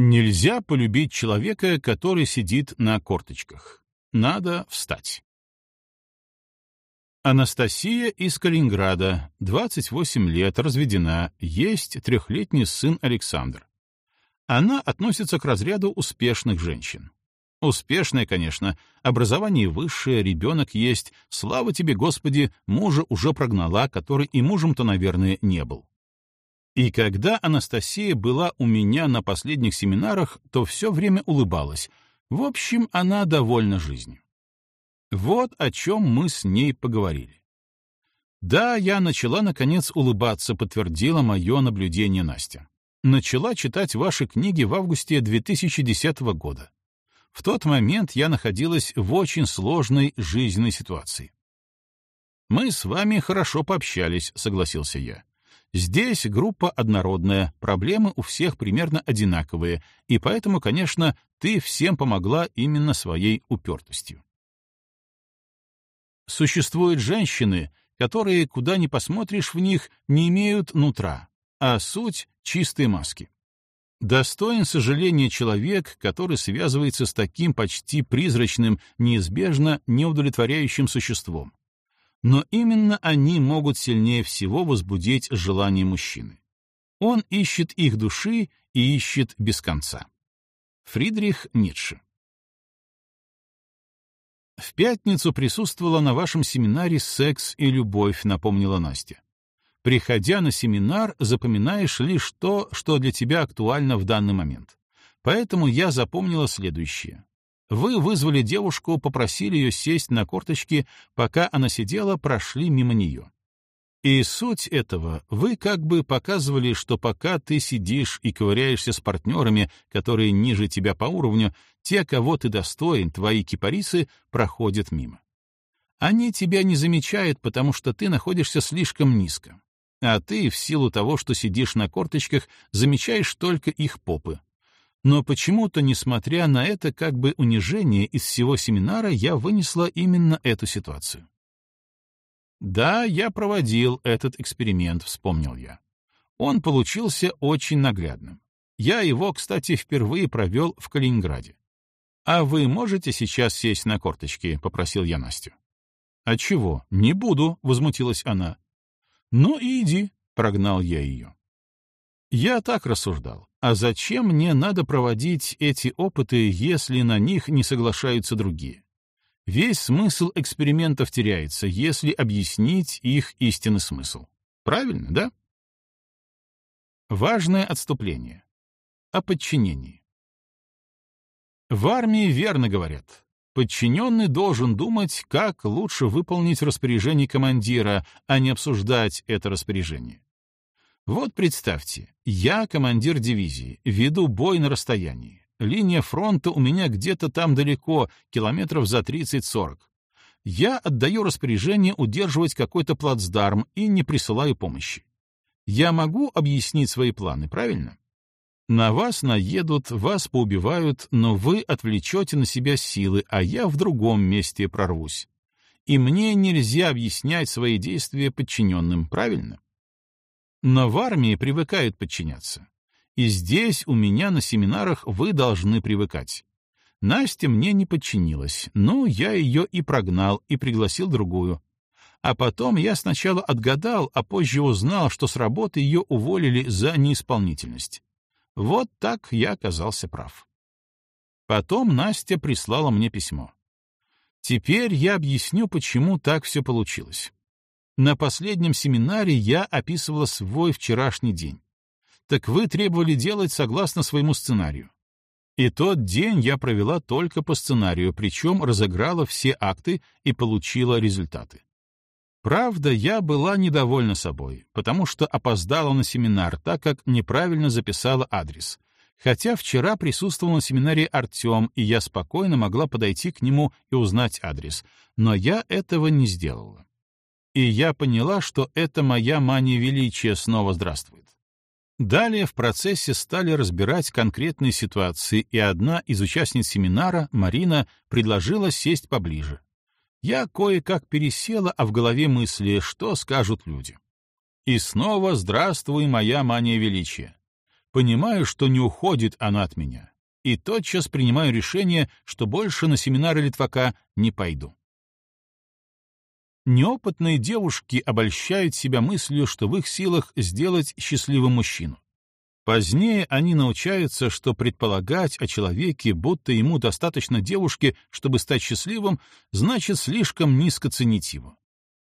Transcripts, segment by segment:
Нельзя полюбить человека, который сидит на корточках. Надо встать. Анастасия из Калининграда, 28 лет, разведена, есть трехлетний сын Александр. Она относится к разряду успешных женщин. Успешная, конечно, образование высшее, ребенок есть, слава тебе, Господи, мужа уже прогнала, который и мужем-то, наверное, не был. И когда Анастасия была у меня на последних семинарах, то все время улыбалась. В общем, она довольна жизнью. Вот о чем мы с ней поговорили. Да, я начала, наконец, улыбаться, подтвердила мое наблюдение Настя. Начала читать ваши книги в августе 2010 года. В тот момент я находилась в очень сложной жизненной ситуации. «Мы с вами хорошо пообщались», — согласился я. Здесь группа однородная, проблемы у всех примерно одинаковые, и поэтому, конечно, ты всем помогла именно своей упертостью. Существуют женщины, которые, куда ни посмотришь в них, не имеют нутра, а суть — чистые маски. Достоин сожаления человек, который связывается с таким почти призрачным, неизбежно неудовлетворяющим существом. Но именно они могут сильнее всего возбудить желание мужчины. Он ищет их души и ищет без конца. Фридрих Ницше «В пятницу присутствовала на вашем семинаре «Секс и любовь», — напомнила Настя. Приходя на семинар, запоминаешь лишь то, что для тебя актуально в данный момент. Поэтому я запомнила следующее. Вы вызвали девушку, попросили ее сесть на корточки, пока она сидела, прошли мимо нее. И суть этого, вы как бы показывали, что пока ты сидишь и ковыряешься с партнерами, которые ниже тебя по уровню, те, кого ты достоин, твои кипарисы, проходят мимо. Они тебя не замечают, потому что ты находишься слишком низко. А ты, в силу того, что сидишь на корточках, замечаешь только их попы. Но почему-то, несмотря на это как бы унижение из всего семинара, я вынесла именно эту ситуацию. Да, я проводил этот эксперимент, вспомнил я. Он получился очень наглядным. Я его, кстати, впервые провел в Калининграде. «А вы можете сейчас сесть на корточки?» — попросил я Настю. «А чего? Не буду», — возмутилась она. «Ну и иди», — прогнал я ее. Я так рассуждал. А зачем мне надо проводить эти опыты, если на них не соглашаются другие? Весь смысл экспериментов теряется, если объяснить их истинный смысл. Правильно, да? Важное отступление. О подчинении. В армии верно говорят. Подчиненный должен думать, как лучше выполнить распоряжение командира, а не обсуждать это распоряжение. Вот представьте, я командир дивизии, веду бой на расстоянии. Линия фронта у меня где-то там далеко, километров за 30-40. Я отдаю распоряжение удерживать какой-то плацдарм и не присылаю помощи. Я могу объяснить свои планы, правильно? На вас наедут, вас поубивают, но вы отвлечете на себя силы, а я в другом месте прорвусь. И мне нельзя объяснять свои действия подчиненным, правильно? Но в армии привыкают подчиняться. И здесь у меня на семинарах вы должны привыкать. Настя мне не подчинилась, но я ее и прогнал, и пригласил другую. А потом я сначала отгадал, а позже узнал, что с работы ее уволили за неисполнительность. Вот так я оказался прав. Потом Настя прислала мне письмо. Теперь я объясню, почему так все получилось. На последнем семинаре я описывала свой вчерашний день так вы требовали делать согласно своему сценарию. И тот день я провела только по сценарию, причем разыграла все акты и получила результаты. Правда, я была недовольна собой, потому что опоздала на семинар, так как неправильно записала адрес. Хотя вчера присутствовал на семинаре Артем, и я спокойно могла подойти к нему и узнать адрес, но я этого не сделала. И я поняла, что это моя мания величия снова здравствует. Далее в процессе стали разбирать конкретные ситуации, и одна из участниц семинара, Марина, предложила сесть поближе. Я кое-как пересела, а в голове мысли, что скажут люди. И снова «Здравствуй, моя мания величия». Понимаю, что не уходит она от меня, и тотчас принимаю решение, что больше на семинары Литвака не пойду. Неопытные девушки обольщают себя мыслью, что в их силах сделать счастливым мужчину. Позднее они научаются, что предполагать о человеке, будто ему достаточно девушки, чтобы стать счастливым, значит слишком низко ценить его.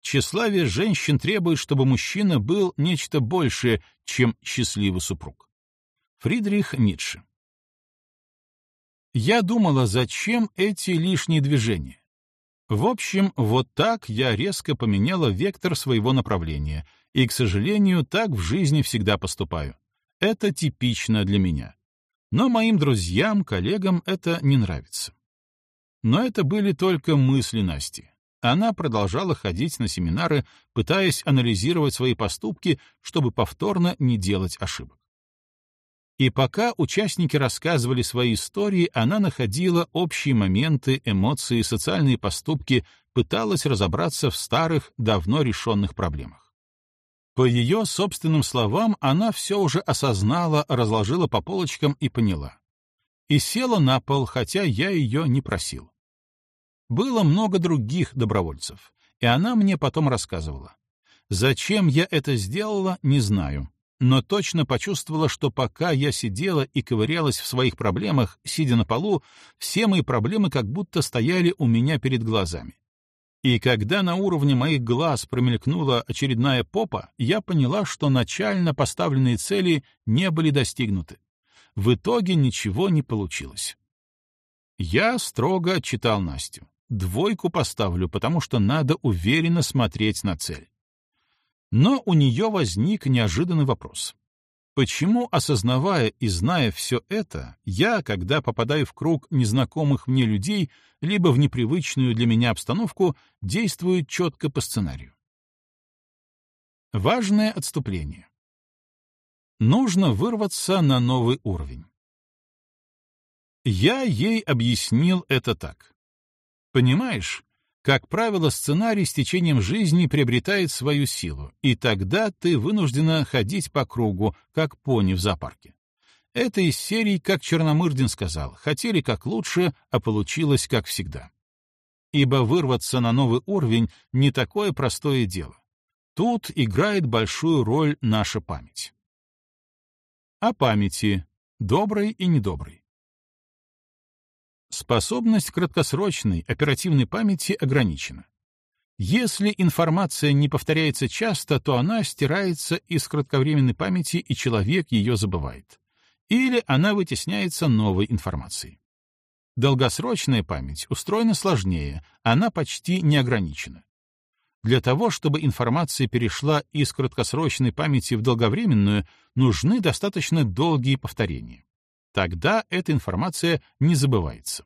Тщеславие женщин требует, чтобы мужчина был нечто большее, чем счастливый супруг. Фридрих Ницше Я думала, зачем эти лишние движения? В общем, вот так я резко поменяла вектор своего направления, и, к сожалению, так в жизни всегда поступаю. Это типично для меня. Но моим друзьям, коллегам это не нравится. Но это были только мысли Насти. Она продолжала ходить на семинары, пытаясь анализировать свои поступки, чтобы повторно не делать ошибок. И пока участники рассказывали свои истории, она находила общие моменты, эмоции, социальные поступки, пыталась разобраться в старых, давно решенных проблемах. По ее собственным словам, она все уже осознала, разложила по полочкам и поняла. И села на пол, хотя я ее не просил. Было много других добровольцев, и она мне потом рассказывала. Зачем я это сделала, не знаю но точно почувствовала, что пока я сидела и ковырялась в своих проблемах, сидя на полу, все мои проблемы как будто стояли у меня перед глазами. И когда на уровне моих глаз промелькнула очередная попа, я поняла, что начально поставленные цели не были достигнуты. В итоге ничего не получилось. Я строго отчитал Настю. Двойку поставлю, потому что надо уверенно смотреть на цель. Но у нее возник неожиданный вопрос. Почему, осознавая и зная все это, я, когда попадаю в круг незнакомых мне людей, либо в непривычную для меня обстановку, действую четко по сценарию? Важное отступление. Нужно вырваться на новый уровень. Я ей объяснил это так. Понимаешь, как правило, сценарий с течением жизни приобретает свою силу, и тогда ты вынуждена ходить по кругу, как пони в зоопарке. Это из серии, как Черномырдин сказал, хотели как лучше, а получилось как всегда. Ибо вырваться на новый уровень — не такое простое дело. Тут играет большую роль наша память. О памяти, доброй и недоброй. Способность краткосрочной оперативной памяти ограничена. Если информация не повторяется часто, то она стирается из кратковременной памяти, и человек ее забывает. Или она вытесняется новой информацией. Долгосрочная память устроена сложнее, она почти не ограничена. Для того, чтобы информация перешла из краткосрочной памяти в долговременную, нужны достаточно долгие повторения. Тогда эта информация не забывается.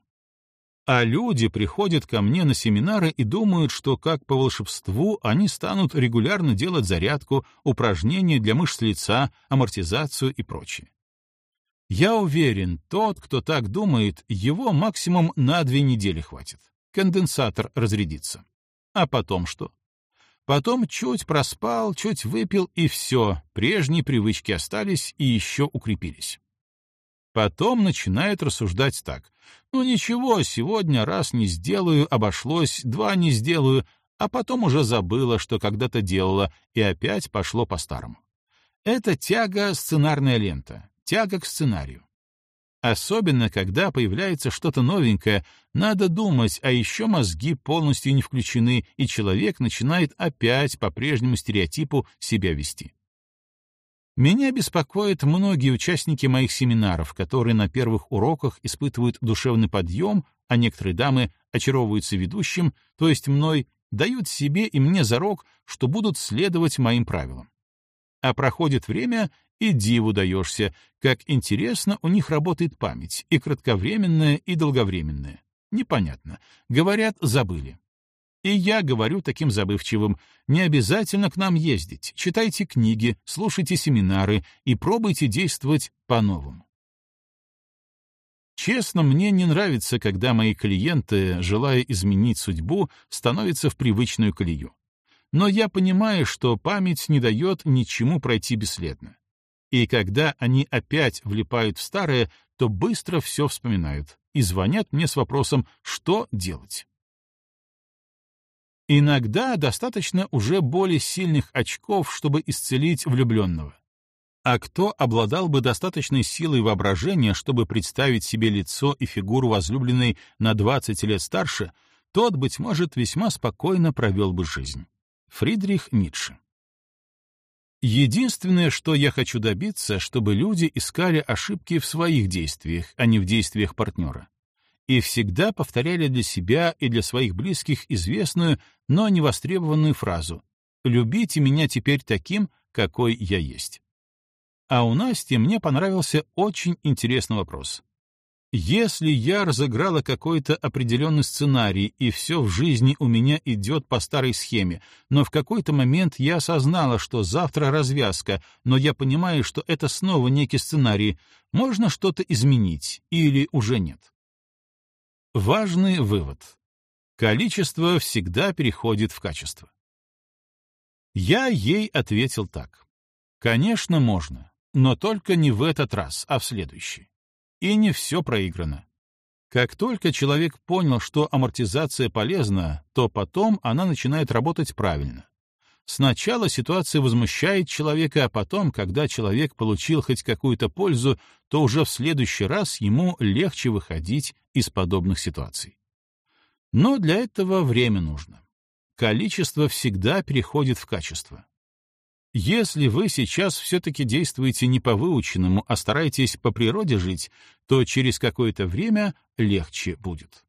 А люди приходят ко мне на семинары и думают, что как по волшебству они станут регулярно делать зарядку, упражнения для мышц лица, амортизацию и прочее. Я уверен, тот, кто так думает, его максимум на две недели хватит. Конденсатор разрядится. А потом что? Потом чуть проспал, чуть выпил, и все, прежние привычки остались и еще укрепились. Потом начинает рассуждать так. Ну ничего, сегодня раз не сделаю, обошлось, два не сделаю, а потом уже забыла, что когда-то делала, и опять пошло по-старому. Это тяга сценарная лента, тяга к сценарию. Особенно, когда появляется что-то новенькое, надо думать, а еще мозги полностью не включены, и человек начинает опять по прежнему стереотипу себя вести. Меня беспокоят многие участники моих семинаров, которые на первых уроках испытывают душевный подъем, а некоторые дамы очаровываются ведущим, то есть мной, дают себе и мне зарок, что будут следовать моим правилам. А проходит время, и диву даешься, как интересно у них работает память, и кратковременная, и долговременная. Непонятно. Говорят, забыли. И я говорю таким забывчивым, не обязательно к нам ездить, читайте книги, слушайте семинары и пробуйте действовать по-новому. Честно, мне не нравится, когда мои клиенты, желая изменить судьбу, становятся в привычную колею. Но я понимаю, что память не дает ничему пройти бесследно. И когда они опять влипают в старое, то быстро все вспоминают и звонят мне с вопросом «что делать?». Иногда достаточно уже более сильных очков, чтобы исцелить влюбленного. А кто обладал бы достаточной силой воображения, чтобы представить себе лицо и фигуру возлюбленной на 20 лет старше, тот, быть может, весьма спокойно провел бы жизнь. Фридрих Ницше Единственное, что я хочу добиться, чтобы люди искали ошибки в своих действиях, а не в действиях партнера. И всегда повторяли для себя и для своих близких известную, но невостребованную фразу «Любите меня теперь таким, какой я есть». А у Насти мне понравился очень интересный вопрос. Если я разыграла какой-то определенный сценарий, и все в жизни у меня идет по старой схеме, но в какой-то момент я осознала, что завтра развязка, но я понимаю, что это снова некий сценарий, можно что-то изменить или уже нет? Важный вывод. Количество всегда переходит в качество. Я ей ответил так. Конечно, можно, но только не в этот раз, а в следующий. И не все проиграно. Как только человек понял, что амортизация полезна, то потом она начинает работать правильно. Сначала ситуация возмущает человека, а потом, когда человек получил хоть какую-то пользу, то уже в следующий раз ему легче выходить из подобных ситуаций. Но для этого время нужно. Количество всегда переходит в качество. Если вы сейчас все-таки действуете не по выученному, а стараетесь по природе жить, то через какое-то время легче будет.